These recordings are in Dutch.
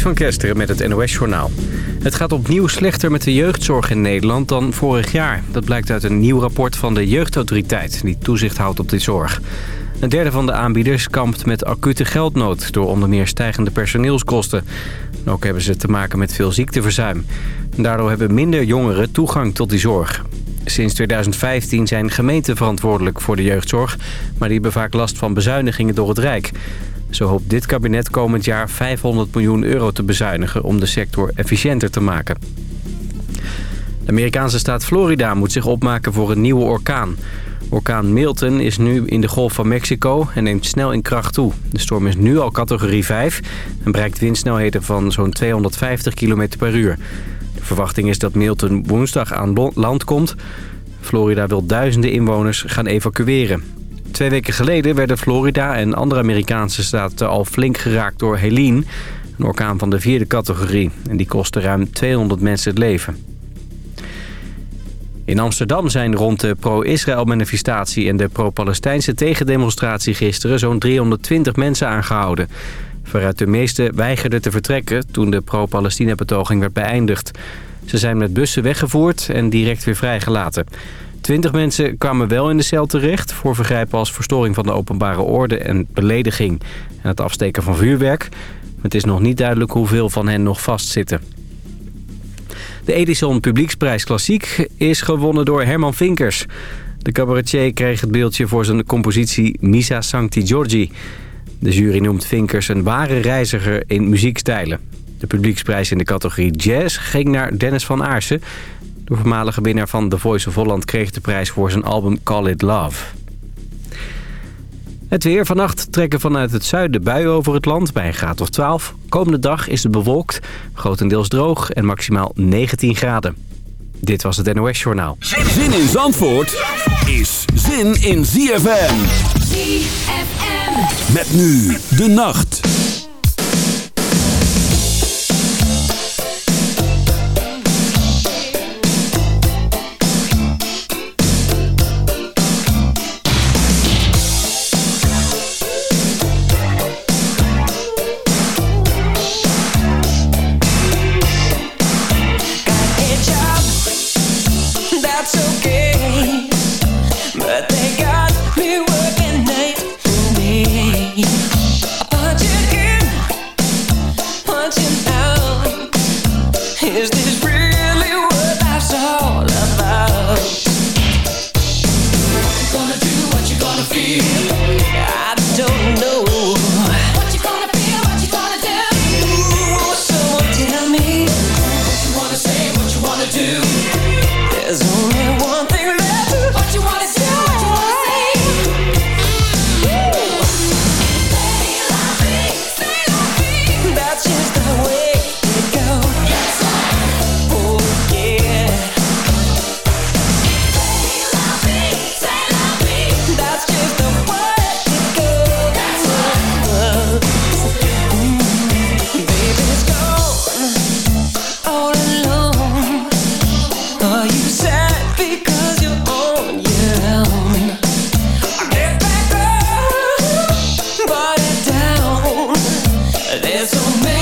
Van Kesteren met het NOS-journaal. Het gaat opnieuw slechter met de jeugdzorg in Nederland dan vorig jaar. Dat blijkt uit een nieuw rapport van de jeugdautoriteit... die toezicht houdt op de zorg. Een derde van de aanbieders kampt met acute geldnood... door onder meer stijgende personeelskosten. ook hebben ze te maken met veel ziekteverzuim. Daardoor hebben minder jongeren toegang tot die zorg. Sinds 2015 zijn gemeenten verantwoordelijk voor de jeugdzorg... maar die hebben vaak last van bezuinigingen door het Rijk... Zo hoopt dit kabinet komend jaar 500 miljoen euro te bezuinigen om de sector efficiënter te maken. De Amerikaanse staat Florida moet zich opmaken voor een nieuwe orkaan. Orkaan Milton is nu in de Golf van Mexico en neemt snel in kracht toe. De storm is nu al categorie 5 en bereikt windsnelheden van zo'n 250 km per uur. De verwachting is dat Milton woensdag aan land komt. Florida wil duizenden inwoners gaan evacueren. Twee weken geleden werden Florida en andere Amerikaanse staten al flink geraakt door Helene. Een orkaan van de vierde categorie. En die kostte ruim 200 mensen het leven. In Amsterdam zijn rond de pro-Israël-manifestatie en de pro-Palestijnse tegendemonstratie gisteren zo'n 320 mensen aangehouden. Waaruit de meeste weigerden te vertrekken toen de pro-Palestina-betoging werd beëindigd. Ze zijn met bussen weggevoerd en direct weer vrijgelaten. Twintig mensen kwamen wel in de cel terecht... voor vergrijpen als verstoring van de openbare orde en belediging... en het afsteken van vuurwerk. Het is nog niet duidelijk hoeveel van hen nog vastzitten. De Edison Publieksprijs Klassiek is gewonnen door Herman Vinkers. De cabaretier kreeg het beeldje voor zijn compositie Misa Sancti Giorgi. De jury noemt Vinkers een ware reiziger in muziekstijlen. De publieksprijs in de categorie jazz ging naar Dennis van Aarsen... De voormalige winnaar van The Voice of Holland kreeg de prijs voor zijn album Call It Love. Het weer. Vannacht trekken vanuit het zuiden buien over het land bij een graad of 12. Komende dag is het bewolkt, grotendeels droog en maximaal 19 graden. Dit was het NOS Journaal. Zin in Zandvoort is zin in ZFM. ZFM. Met nu de nacht. There's so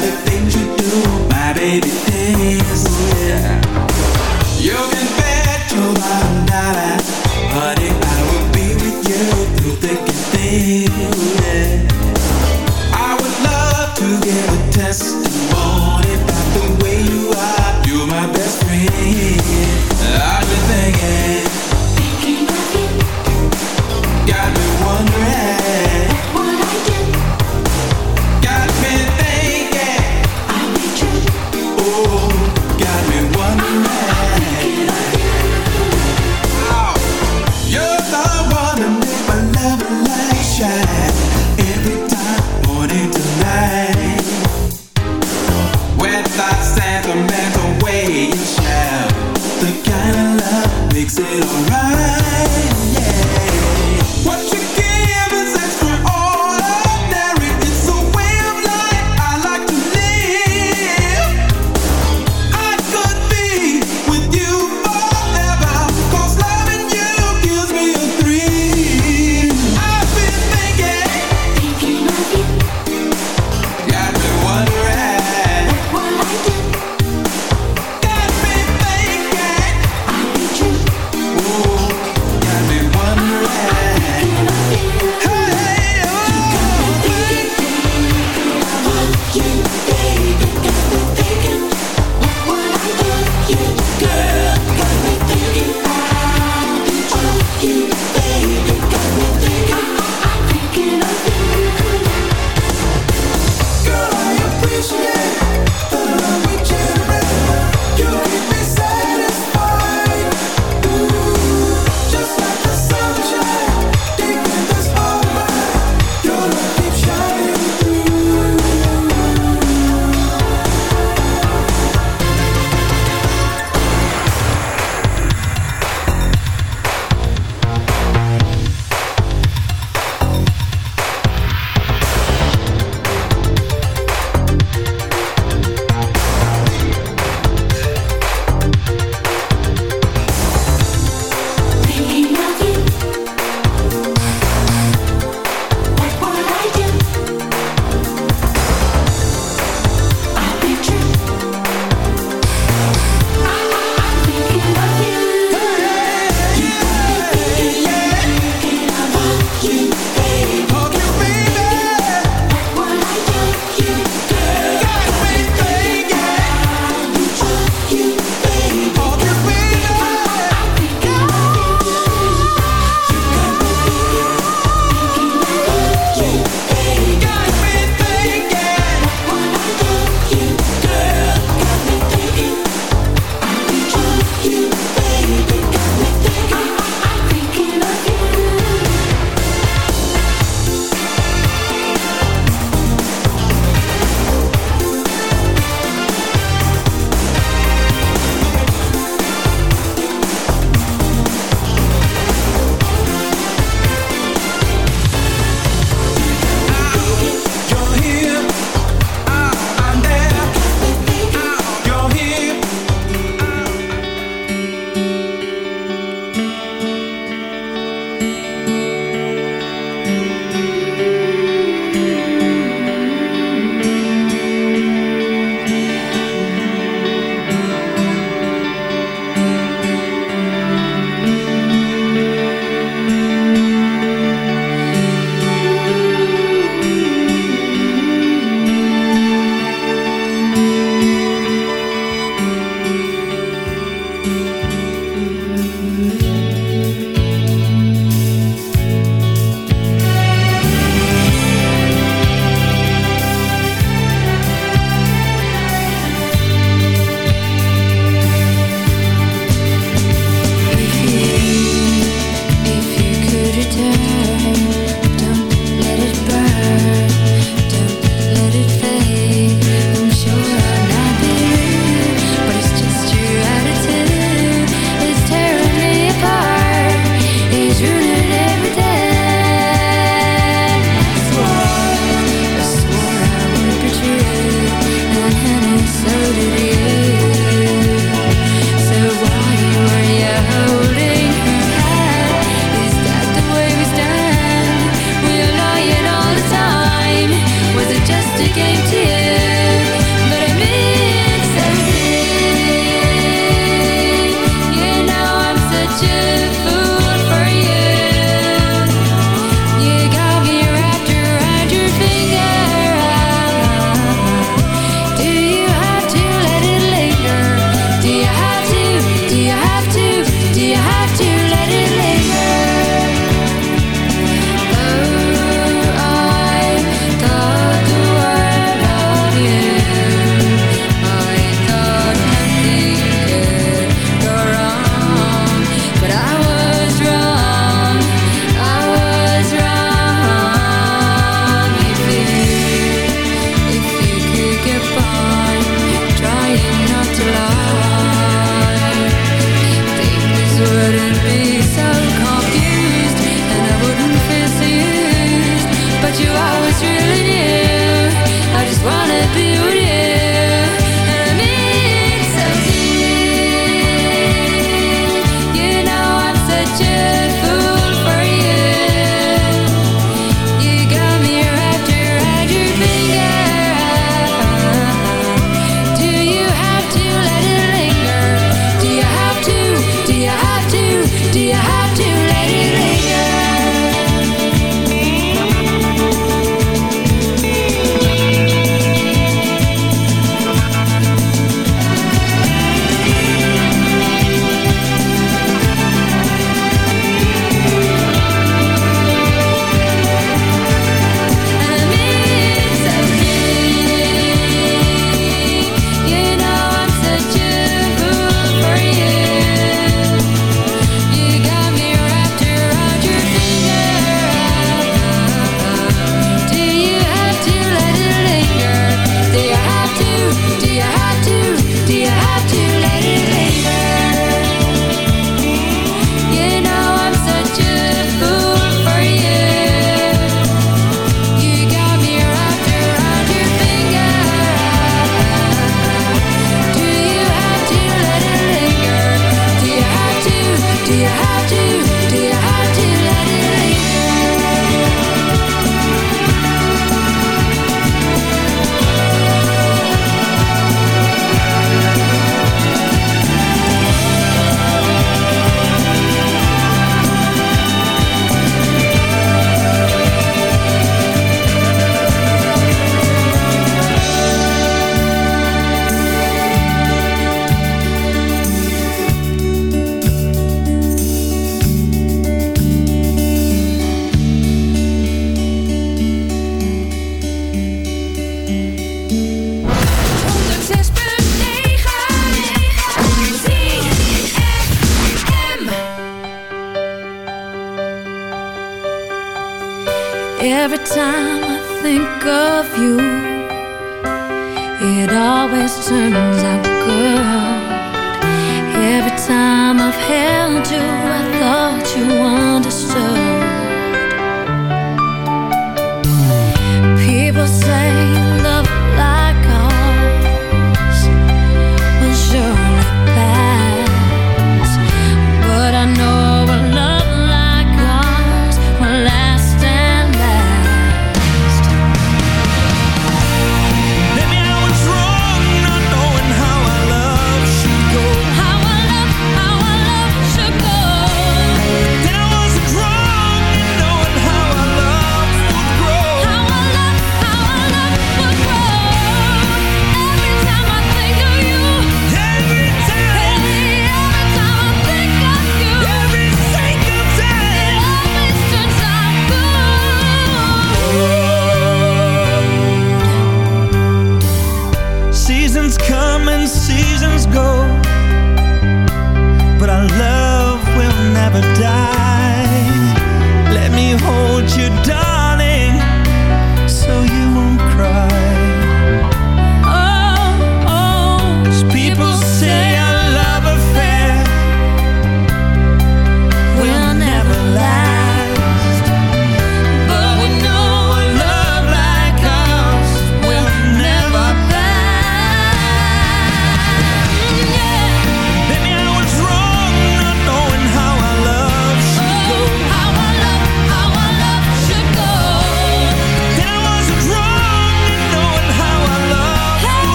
The things you do, my baby things. Yeah. You can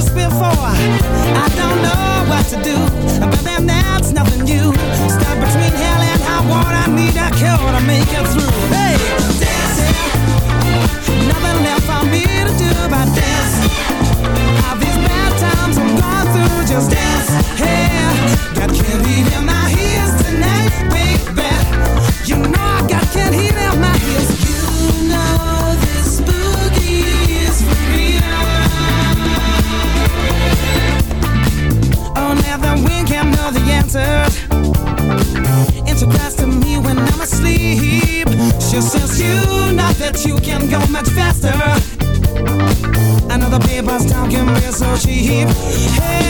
this before. I don't know what to do, but then that's nothing new. Stuck between hell and high water, need a cure to make it through. faster. Another paper's talking real so cheap. Hey.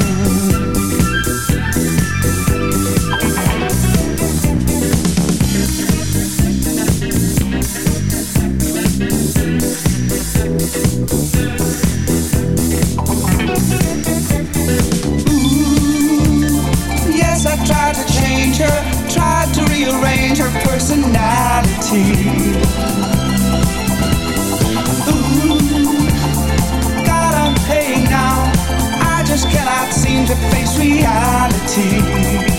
Personality. Ooh, God, I'm paying now. I just cannot seem to face reality.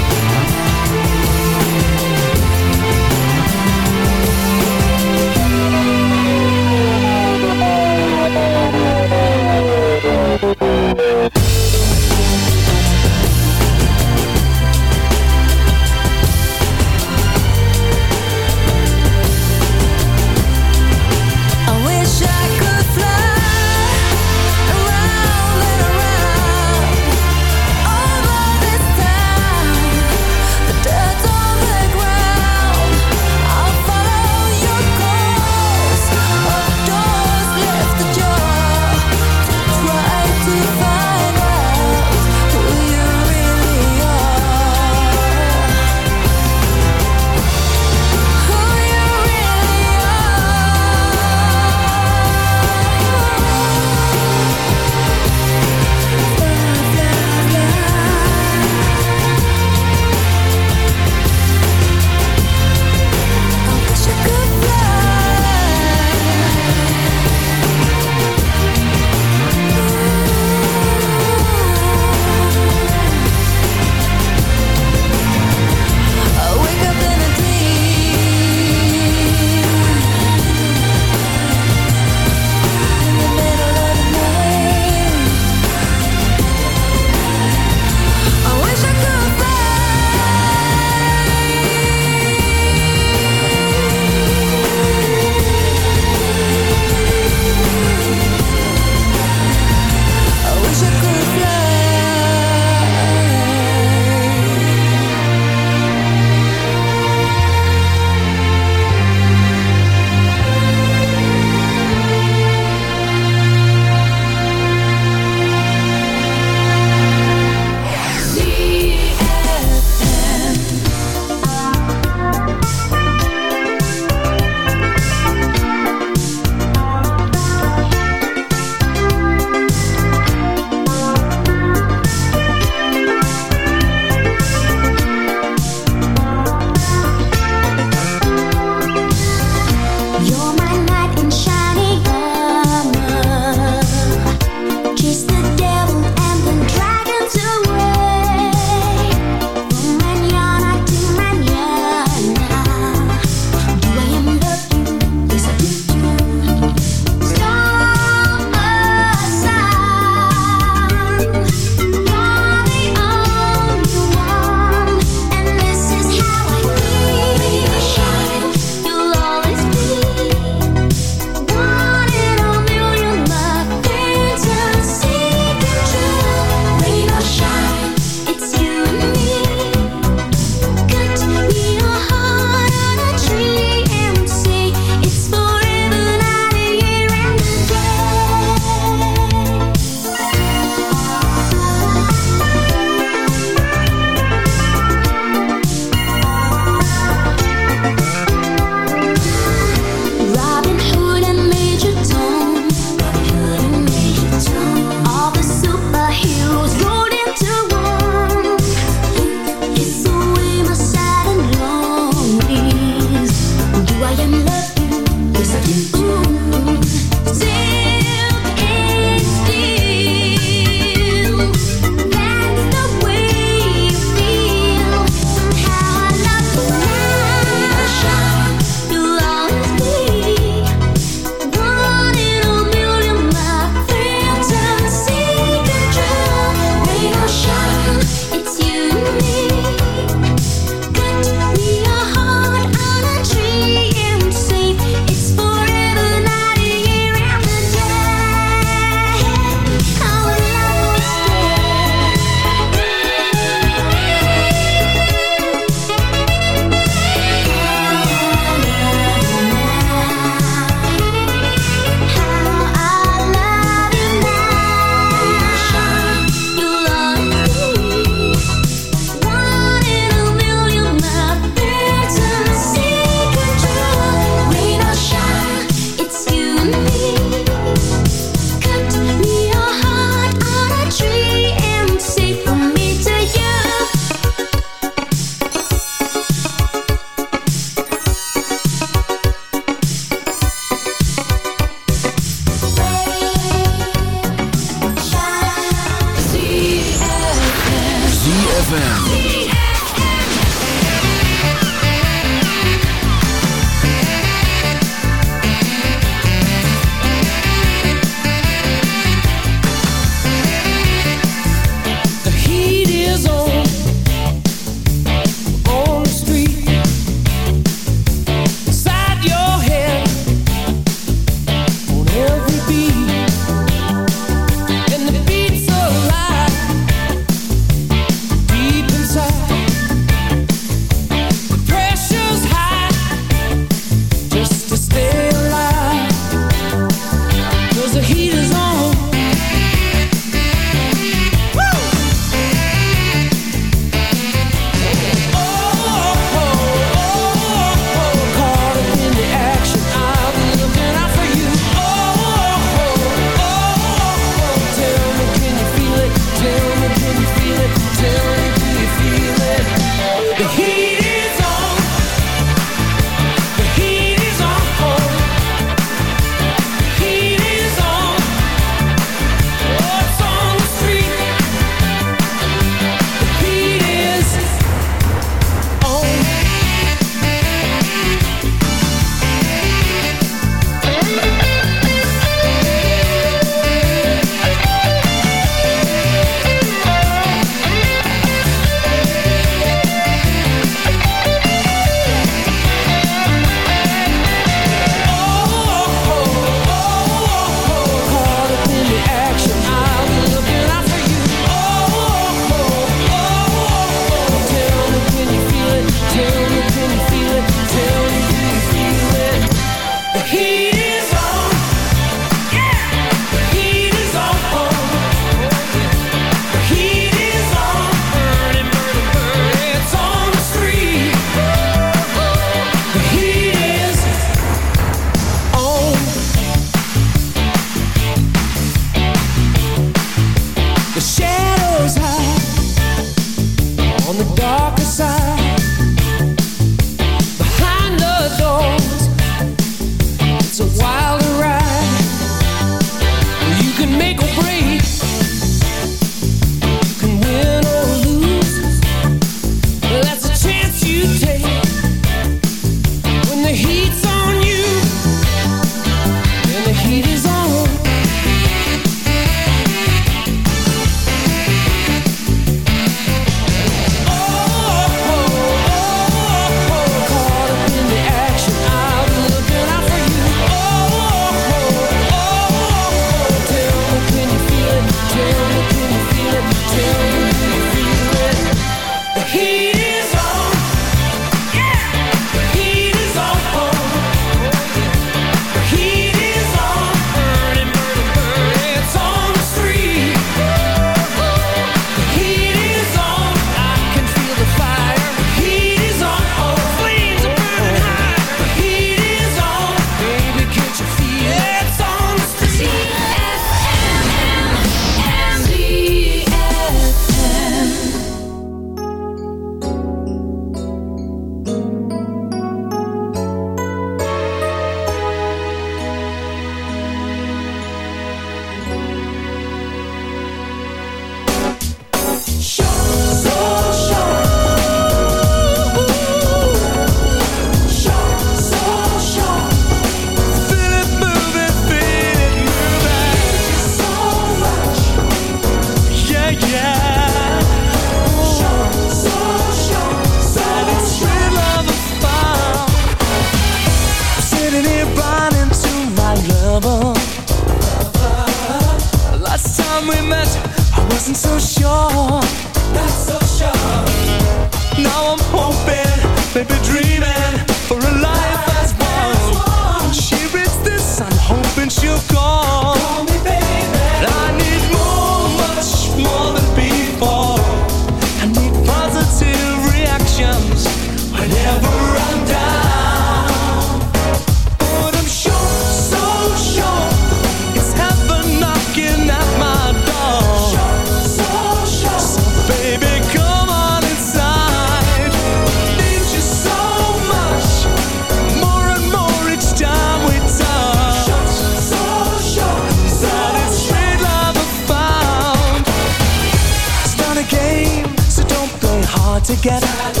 together.